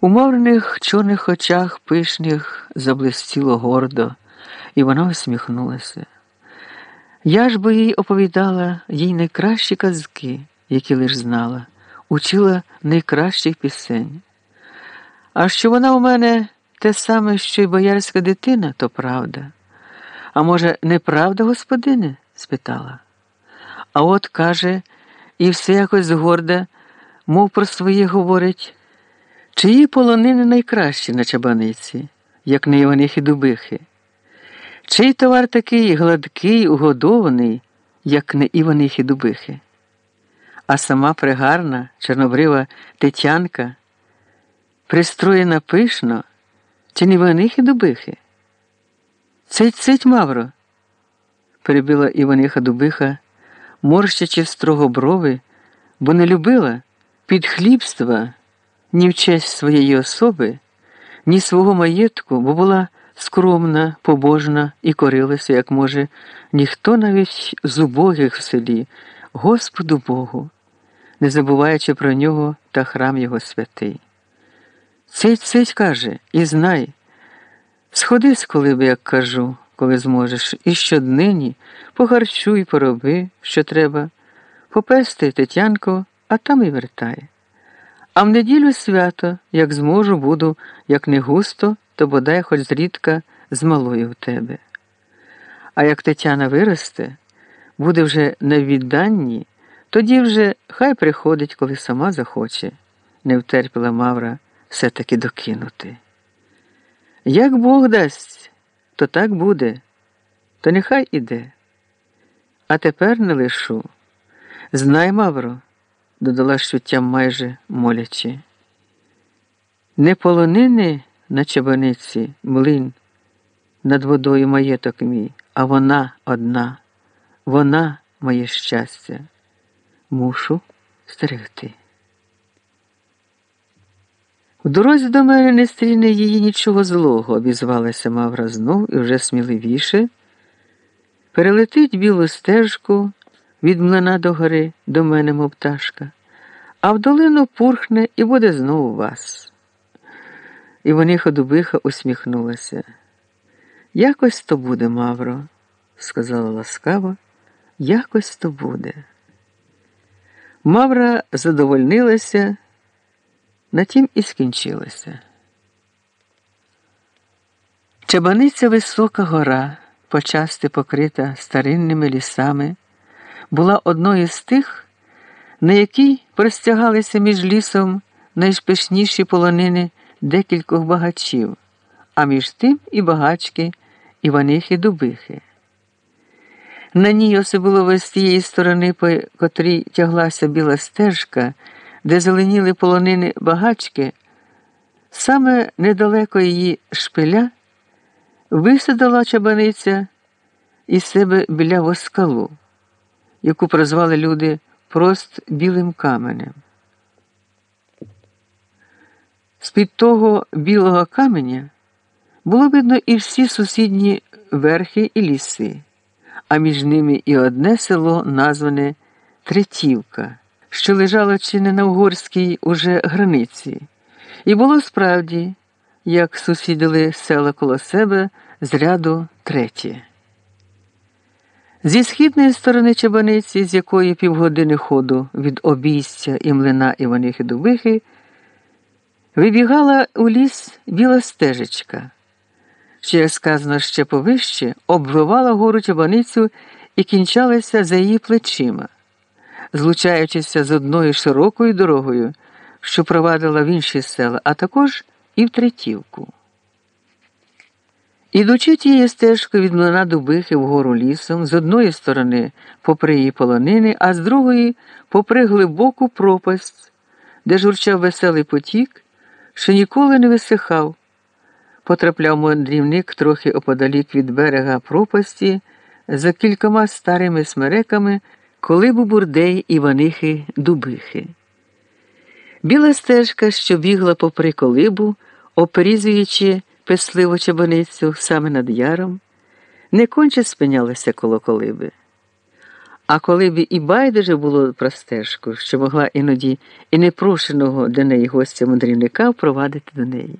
У мовних чорних очах пишних заблистіло гордо, і вона усміхнулася. Я ж би їй оповідала їй найкращі казки, які лиш знала, учила найкращих пісень. А що вона у мене те саме, що й боярська дитина, то правда. А може, неправда, господине? спитала. А от каже, і все якось згорда, мов про своє говорить. Чиї полонини найкращі на чабаниці, як не Іванихи Дубихи? Чий товар такий гладкий, угодований, як не Іванихи Дубихи? А сама пригарна, чорнобрива Тетянка, пристроєна пишно, чи не Іванихи Дубихи? Цить цить Мавро, перебила Іваниха Дубиха, морщачи строго брови, бо не любила підхлібства ні в честь своєї особи, ні свого маєтку, бо була скромна, побожна і корилася, як може, ніхто навіть з убогих в селі, Господу Богу, не забуваючи про нього та храм його святий. Цить цить каже, і знай, сходи з колиби, як кажу, коли зможеш, і щоднині похарчуй, пороби, що треба, попести Тетянко, а там і вертай. А в неділю свято, як зможу, буду, як не густо, то бодай хоч зрідка з малою в тебе. А як Тетяна виросте, буде вже на відданні, тоді вже хай приходить, коли сама захоче, не втерпіла Мавра все таки докинути. Як Бог дасть, то так буде, то нехай іде. А тепер не лишу. Знай, Мавро додала щуттям майже молячи. Не полонини на чабаниці, млин, над водою маєток мій, а вона одна, вона моє щастя. Мушу стерегти. В дорозі до мене не стріне її нічого злого, обізвалася Мавра знов і вже сміливіше. Перелетить білу стежку від млина до гори до мене, мов пташка а в долину пурхне і буде знову вас. І вони ходубиха усміхнулася. Якось то буде, Мавро, сказала ласкаво, якось то буде. Мавра задовольнилася, на тім і скінчилася. Чабаниця висока гора, почасти покрита старинними лісами, була одною з тих на якій простягалися між лісом найшпишніші полонини декількох багачів, а між тим і багачки Іванихи Дубихи. На ній особливо з тієї сторони, по котрій тяглася біла стежка, де зеленіли полонини багачки, саме недалеко її шпиля висадила чабаниця із себе біля воскалу, яку прозвали люди прост білим каменем. З-під того білого каменя було видно і всі сусідні верхи і ліси, а між ними і одне село, назване Третівка, що лежало чи не на угорській уже границі, і було справді, як сусідили села коло себе з ряду третє. Зі східної сторони чабаниці, з якої півгодини ходу від обійстя і млина Іванихи Дубихи, вибігала у ліс біла стежечка, що, як сказано ще повище, обвивала гору чабаницю і кінчалася за її плечима, злучаючися з одною широкою дорогою, що провадила в інші села, а також і в Третівку. Ідучи тією стежкою від млина Дубихи вгору лісом, з одної сторони попри її полонини, а з другої попри глибоку пропасть, де журчав веселий потік, що ніколи не висихав, потрапляв мандрівник трохи оподалік від берега пропасті за кількома старими смереками, коли був бурдей Іванихи Дубихи. Біла стежка, що бігла попри колибу, оперізуючи песливо чебоницю саме над яром, не конче спинялася коло колиби. А коли б і байдуже було про стежку, що могла іноді і непрошеного для неї гостя мандрівника впровадити до неї.